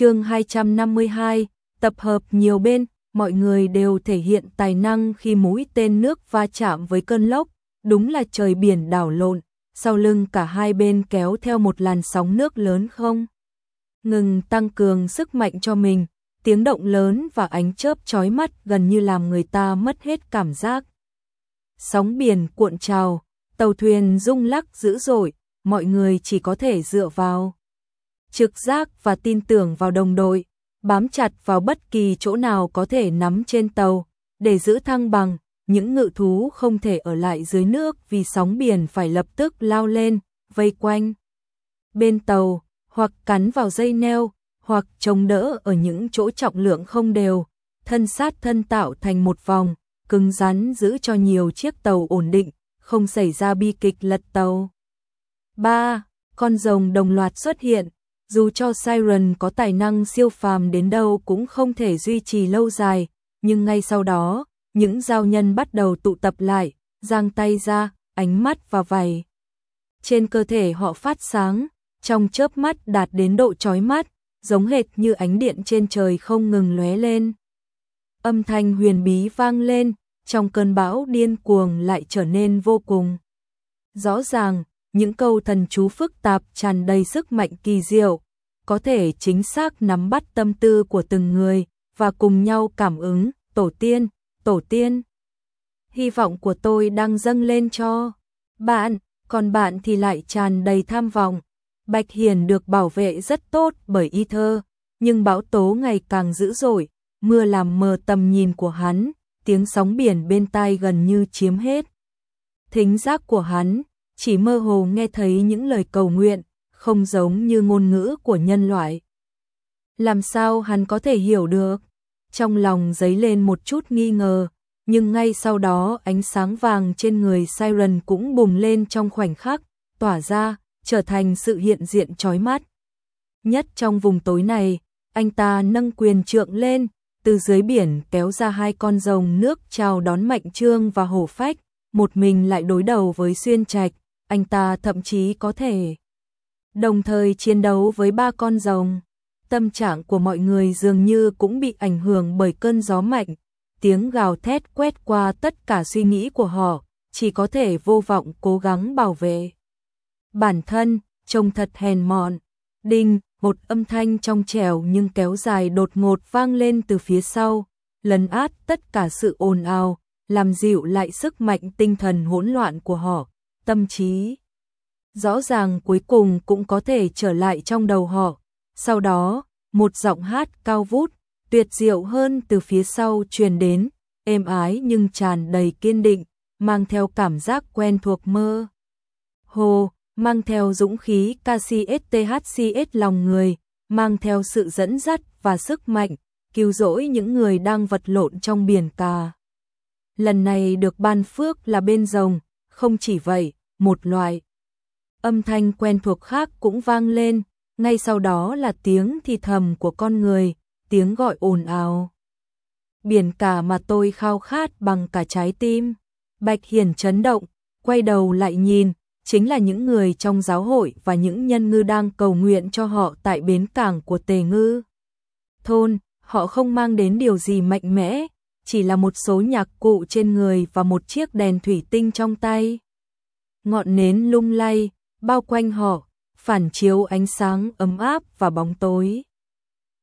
chương 252, tập hợp nhiều bên, mọi người đều thể hiện tài năng khi mũi tên nước va chạm với cơn lốc, đúng là trời biển đảo lộn, sau lưng cả hai bên kéo theo một làn sóng nước lớn không. Ngừng tăng cường sức mạnh cho mình, tiếng động lớn và ánh chớp chói mắt gần như làm người ta mất hết cảm giác. Sóng biển cuộn trào, tàu thuyền rung lắc dữ dội, mọi người chỉ có thể dựa vào trực giác và tin tưởng vào đồng đội, bám chặt vào bất kỳ chỗ nào có thể nắm trên tàu, để giữ thăng bằng, những ngự thú không thể ở lại dưới nước vì sóng biển phải lập tức lao lên, vây quanh. Bên tàu, hoặc cắn vào dây neo, hoặc chống đỡ ở những chỗ trọng lượng không đều, thân sát thân tạo thành một vòng, cứng rắn giữ cho nhiều chiếc tàu ổn định, không xảy ra bi kịch lật tàu. 3. Con rồng đồng loạt xuất hiện, dù cho Siren có tài năng siêu phàm đến đâu cũng không thể duy trì lâu dài, nhưng ngay sau đó, những giao nhân bắt đầu tụ tập lại, giang tay ra, ánh mắt và vầy. Trên cơ thể họ phát sáng, trong chớp mắt đạt đến độ chói mắt, giống hệt như ánh điện trên trời không ngừng lóe lên. Âm thanh huyền bí vang lên, trong cơn bão điên cuồng lại trở nên vô cùng. Rõ ràng, những câu thần chú phức tạp tràn đầy sức mạnh kỳ diệu, có thể chính xác nắm bắt tâm tư của từng người và cùng nhau cảm ứng, tổ tiên, tổ tiên. Hy vọng của tôi đang dâng lên cho bạn, còn bạn thì lại tràn đầy tham vọng. Bạch Hiền được bảo vệ rất tốt bởi y thơ, nhưng bão tố ngày càng dữ dội, mưa làm mờ tầm nhìn của hắn, tiếng sóng biển bên tai gần như chiếm hết. Thính giác của hắn, chỉ mơ hồ nghe thấy những lời cầu nguyện, không giống như ngôn ngữ của nhân loại. Làm sao hắn có thể hiểu được? Trong lòng dấy lên một chút nghi ngờ, nhưng ngay sau đó ánh sáng vàng trên người Siren cũng bùng lên trong khoảnh khắc, tỏa ra, trở thành sự hiện diện chói mắt. Nhất trong vùng tối này, anh ta nâng quyền trượng lên, từ dưới biển kéo ra hai con rồng nước chào đón Mạnh Trương và Hổ Phách, một mình lại đối đầu với Xuyên Trạch, anh ta thậm chí có thể đồng thời chiến đấu với ba con rồng. Tâm trạng của mọi người dường như cũng bị ảnh hưởng bởi cơn gió mạnh, tiếng gào thét quét qua tất cả suy nghĩ của họ, chỉ có thể vô vọng cố gắng bảo vệ. Bản thân, trông thật hèn mọn. Đinh, một âm thanh trong trẻo nhưng kéo dài đột ngột vang lên từ phía sau, lấn át tất cả sự ồn ào, làm dịu lại sức mạnh tinh thần hỗn loạn của họ, tâm trí. Rõ ràng cuối cùng cũng có thể trở lại trong đầu họ. Sau đó, một giọng hát cao vút, tuyệt diệu hơn từ phía sau truyền đến, êm ái nhưng tràn đầy kiên định, mang theo cảm giác quen thuộc mơ. Hồ, mang theo dũng khí KCSTHCS lòng người, mang theo sự dẫn dắt và sức mạnh, cứu rỗi những người đang vật lộn trong biển cà. Lần này được ban phước là bên rồng, không chỉ vậy, một loại. Âm thanh quen thuộc khác cũng vang lên, ngay sau đó là tiếng thì thầm của con người, tiếng gọi ồn ào. Biển cả mà tôi khao khát bằng cả trái tim. Bạch Hiền chấn động, quay đầu lại nhìn, chính là những người trong giáo hội và những nhân ngư đang cầu nguyện cho họ tại bến cảng của Tề Ngư. Thôn, họ không mang đến điều gì mạnh mẽ, chỉ là một số nhạc cụ trên người và một chiếc đèn thủy tinh trong tay. Ngọn nến lung lay, bao quanh họ, phản chiếu ánh sáng ấm áp và bóng tối.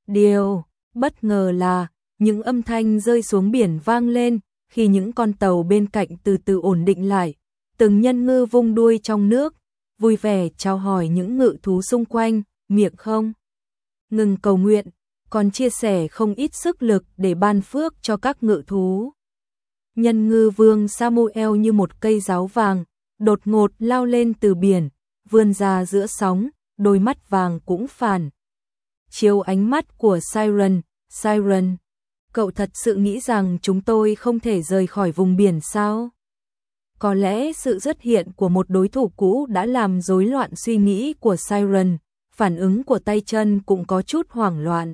Điều bất ngờ là những âm thanh rơi xuống biển vang lên khi những con tàu bên cạnh từ từ ổn định lại, từng nhân ngư vung đuôi trong nước, vui vẻ chào hỏi những ngự thú xung quanh, miệng không ngừng cầu nguyện, còn chia sẻ không ít sức lực để ban phước cho các ngự thú. Nhân ngư vương Samuel như một cây giáo vàng, đột ngột lao lên từ biển, vươn ra giữa sóng, đôi mắt vàng cũng phản. Chiếu ánh mắt của Siren, Siren, cậu thật sự nghĩ rằng chúng tôi không thể rời khỏi vùng biển sao? Có lẽ sự xuất hiện của một đối thủ cũ đã làm rối loạn suy nghĩ của Siren, phản ứng của tay chân cũng có chút hoảng loạn.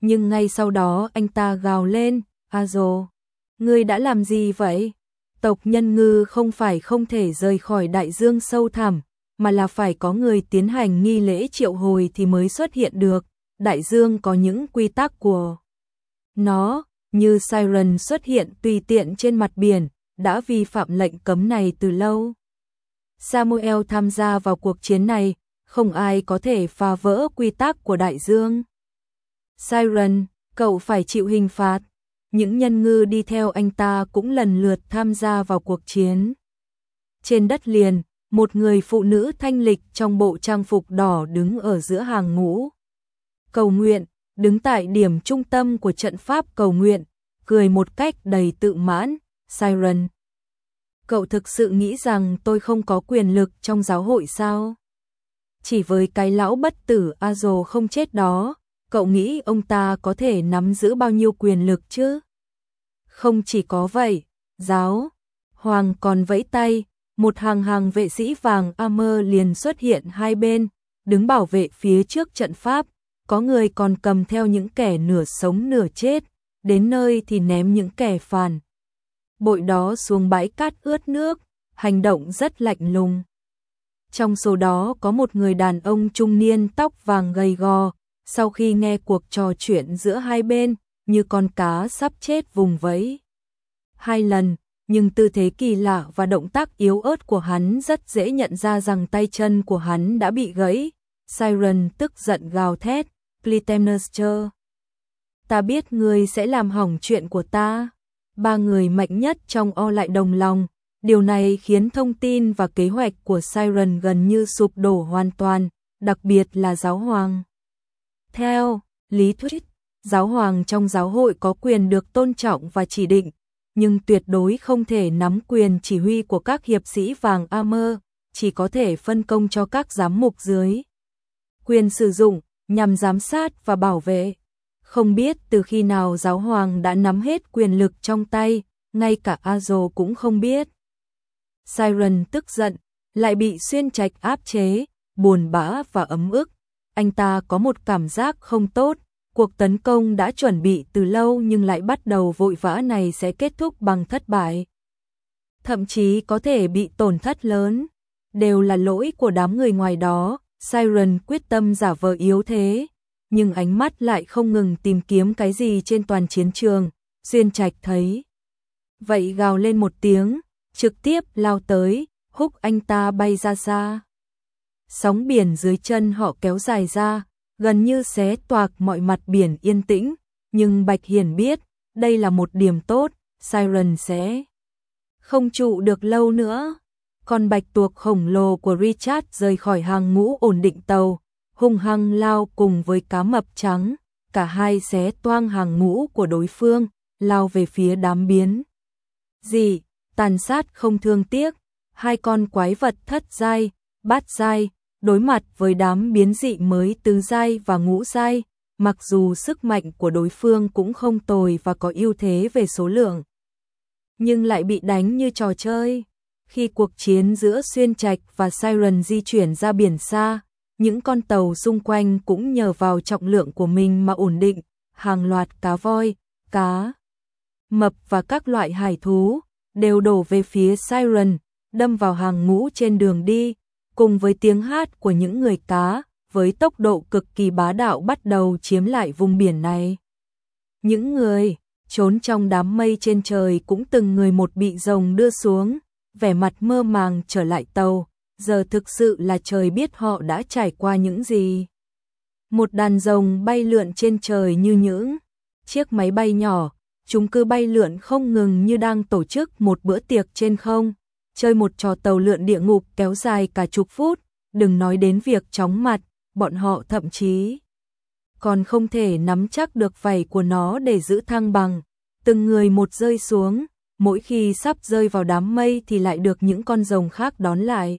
Nhưng ngay sau đó anh ta gào lên, Azo, ngươi đã làm gì vậy? Tộc nhân ngư không phải không thể rời khỏi đại dương sâu thẳm, mà là phải có người tiến hành nghi lễ triệu hồi thì mới xuất hiện được. đại dương có những quy tắc của nó, như siren xuất hiện tùy tiện trên mặt biển, đã vi phạm lệnh cấm này từ lâu. Samuel tham gia vào cuộc chiến này, không ai có thể phá vỡ quy tắc của đại dương. Siren, cậu phải chịu hình phạt. Những nhân ngư đi theo anh ta cũng lần lượt tham gia vào cuộc chiến. Trên đất liền, một người phụ nữ thanh lịch trong bộ trang phục đỏ đứng ở giữa hàng ngũ. Cầu nguyện, đứng tại điểm trung tâm của trận pháp cầu nguyện, cười một cách đầy tự mãn, Siren. Cậu thực sự nghĩ rằng tôi không có quyền lực trong giáo hội sao? Chỉ với cái lão bất tử Azo không chết đó, cậu nghĩ ông ta có thể nắm giữ bao nhiêu quyền lực chứ? Không chỉ có vậy, giáo, hoàng còn vẫy tay, một hàng hàng vệ sĩ vàng armor liền xuất hiện hai bên, đứng bảo vệ phía trước trận pháp, có người còn cầm theo những kẻ nửa sống nửa chết, đến nơi thì ném những kẻ phản. Bội đó xuống bãi cát ướt nước, hành động rất lạnh lùng. Trong số đó có một người đàn ông trung niên tóc vàng gầy gò, sau khi nghe cuộc trò chuyện giữa hai bên, như con cá sắp chết vùng vẫy. Hai lần, nhưng tư thế kỳ lạ và động tác yếu ớt của hắn rất dễ nhận ra rằng tay chân của hắn đã bị gãy. Siren tức giận gào thét, Clytemnestra. Ta biết ngươi sẽ làm hỏng chuyện của ta. Ba người mạnh nhất trong o lại đồng lòng. Điều này khiến thông tin và kế hoạch của Siren gần như sụp đổ hoàn toàn, đặc biệt là giáo hoàng. Theo lý thuyết, giáo hoàng trong giáo hội có quyền được tôn trọng và chỉ định, nhưng tuyệt đối không thể nắm quyền chỉ huy của các hiệp sĩ vàng Amer, chỉ có thể phân công cho các giám mục dưới. Quyền sử dụng nhằm giám sát và bảo vệ. Không biết từ khi nào giáo hoàng đã nắm hết quyền lực trong tay, ngay cả Azo cũng không biết. Siren tức giận, lại bị xuyên trạch áp chế, buồn bã và ấm ức. Anh ta có một cảm giác không tốt, cuộc tấn công đã chuẩn bị từ lâu nhưng lại bắt đầu vội vã này sẽ kết thúc bằng thất bại. Thậm chí có thể bị tổn thất lớn, đều là lỗi của đám người ngoài đó, Siren quyết tâm giả vờ yếu thế, nhưng ánh mắt lại không ngừng tìm kiếm cái gì trên toàn chiến trường, xuyên trạch thấy. Vậy gào lên một tiếng, trực tiếp lao tới, húc anh ta bay ra xa. Sóng biển dưới chân họ kéo dài ra, gần như xé toạc mọi mặt biển yên tĩnh, nhưng Bạch Hiền biết, đây là một điểm tốt, Siren sẽ không trụ được lâu nữa. Con bạch tuộc khổng lồ của Richard rời khỏi hàng ngũ ổn định tàu, hung hăng lao cùng với cá mập trắng, cả hai xé toang hàng ngũ của đối phương, lao về phía đám biến. Gì, tàn sát không thương tiếc, hai con quái vật thất giai, bát giai, đối mặt với đám biến dị mới tứ giai và ngũ giai, mặc dù sức mạnh của đối phương cũng không tồi và có ưu thế về số lượng, nhưng lại bị đánh như trò chơi. Khi cuộc chiến giữa Xuyên Trạch và Siren di chuyển ra biển xa, những con tàu xung quanh cũng nhờ vào trọng lượng của mình mà ổn định, hàng loạt cá voi, cá, mập và các loại hải thú đều đổ về phía Siren, đâm vào hàng ngũ trên đường đi, cùng với tiếng hát của những người cá, với tốc độ cực kỳ bá đạo bắt đầu chiếm lại vùng biển này. Những người trốn trong đám mây trên trời cũng từng người một bị rồng đưa xuống, vẻ mặt mơ màng trở lại tàu, giờ thực sự là trời biết họ đã trải qua những gì. Một đàn rồng bay lượn trên trời như những chiếc máy bay nhỏ, chúng cứ bay lượn không ngừng như đang tổ chức một bữa tiệc trên không, chơi một trò tàu lượn địa ngục kéo dài cả chục phút, đừng nói đến việc chóng mặt, bọn họ thậm chí còn không thể nắm chắc được vảy của nó để giữ thăng bằng, từng người một rơi xuống, mỗi khi sắp rơi vào đám mây thì lại được những con rồng khác đón lại.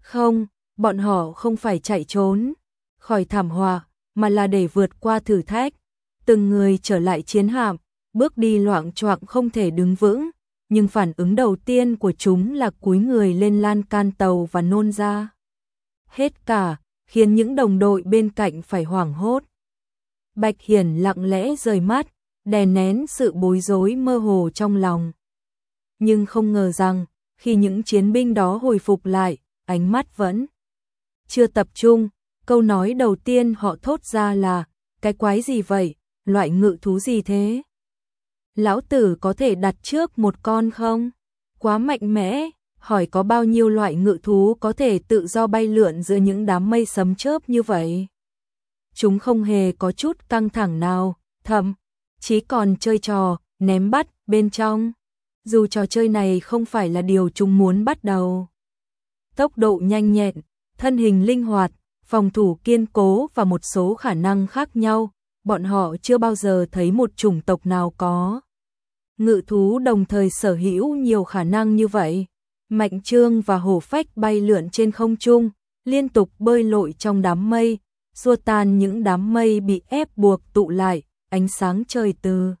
Không, bọn họ không phải chạy trốn khỏi thảm họa, mà là để vượt qua thử thách. Từng người trở lại chiến hạm, bước đi loạn choạng không thể đứng vững, nhưng phản ứng đầu tiên của chúng là cúi người lên lan can tàu và nôn ra. Hết cả, khiến những đồng đội bên cạnh phải hoảng hốt. Bạch Hiển lặng lẽ rời mắt, đè nén sự bối rối mơ hồ trong lòng. Nhưng không ngờ rằng, khi những chiến binh đó hồi phục lại, ánh mắt vẫn chưa tập trung, câu nói đầu tiên họ thốt ra là, cái quái gì vậy, loại ngự thú gì thế? Lão tử có thể đặt trước một con không? Quá mạnh mẽ, hỏi có bao nhiêu loại ngự thú có thể tự do bay lượn giữa những đám mây sấm chớp như vậy? Chúng không hề có chút căng thẳng nào, thậm chí còn chơi trò, ném bắt bên trong. Dù trò chơi này không phải là điều chúng muốn bắt đầu. Tốc độ nhanh nhẹn, thân hình linh hoạt, phòng thủ kiên cố và một số khả năng khác nhau, bọn họ chưa bao giờ thấy một chủng tộc nào có. Ngự thú đồng thời sở hữu nhiều khả năng như vậy. Mạnh trương và hổ phách bay lượn trên không trung, liên tục bơi lội trong đám mây, xua tan những đám mây bị ép buộc tụ lại, ánh sáng trời từ.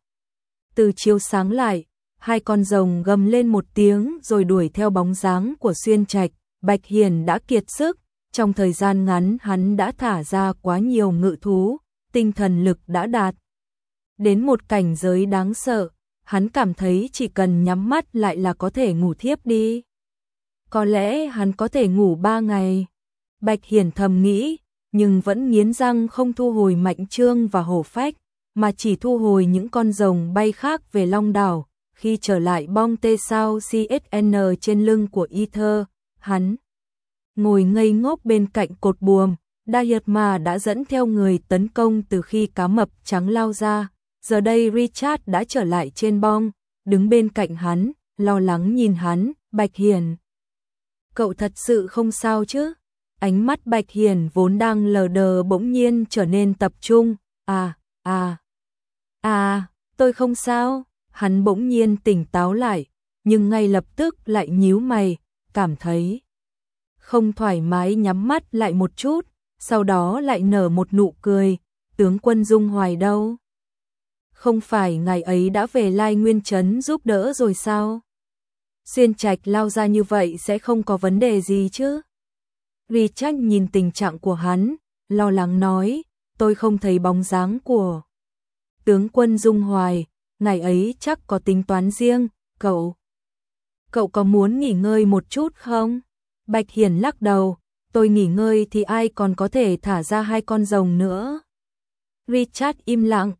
Từ chiếu sáng lại, hai con rồng gầm lên một tiếng rồi đuổi theo bóng dáng của xuyên trạch, Bạch Hiền đã kiệt sức, trong thời gian ngắn hắn đã thả ra quá nhiều ngự thú, tinh thần lực đã đạt. Đến một cảnh giới đáng sợ, hắn cảm thấy chỉ cần nhắm mắt lại là có thể ngủ thiếp đi. Có lẽ hắn có thể ngủ ba ngày. Bạch Hiển thầm nghĩ, nhưng vẫn nghiến răng không thu hồi mạnh trương và hổ phách, mà chỉ thu hồi những con rồng bay khác về Long Đảo. Khi trở lại bong tê sao CSN trên lưng của Ether, hắn ngồi ngây ngốc bên cạnh cột buồm, Dayatma đã dẫn theo người tấn công từ khi cá mập trắng lao ra. Giờ đây Richard đã trở lại trên bong, đứng bên cạnh hắn, lo lắng nhìn hắn, Bạch Hiền. Cậu thật sự không sao chứ? Ánh mắt Bạch Hiền vốn đang lờ đờ bỗng nhiên trở nên tập trung. À, à, à, tôi không sao. Hắn bỗng nhiên tỉnh táo lại, nhưng ngay lập tức lại nhíu mày, cảm thấy không thoải mái nhắm mắt lại một chút, sau đó lại nở một nụ cười, tướng quân Dung Hoài đâu? Không phải ngày ấy đã về Lai Nguyên Trấn giúp đỡ rồi sao? Xuyên trạch lao ra như vậy sẽ không có vấn đề gì chứ? Richard nhìn tình trạng của hắn, lo lắng nói, tôi không thấy bóng dáng của tướng quân Dung Hoài, ngày ấy chắc có tính toán riêng, cậu. Cậu có muốn nghỉ ngơi một chút không? Bạch Hiển lắc đầu, tôi nghỉ ngơi thì ai còn có thể thả ra hai con rồng nữa. Richard im lặng,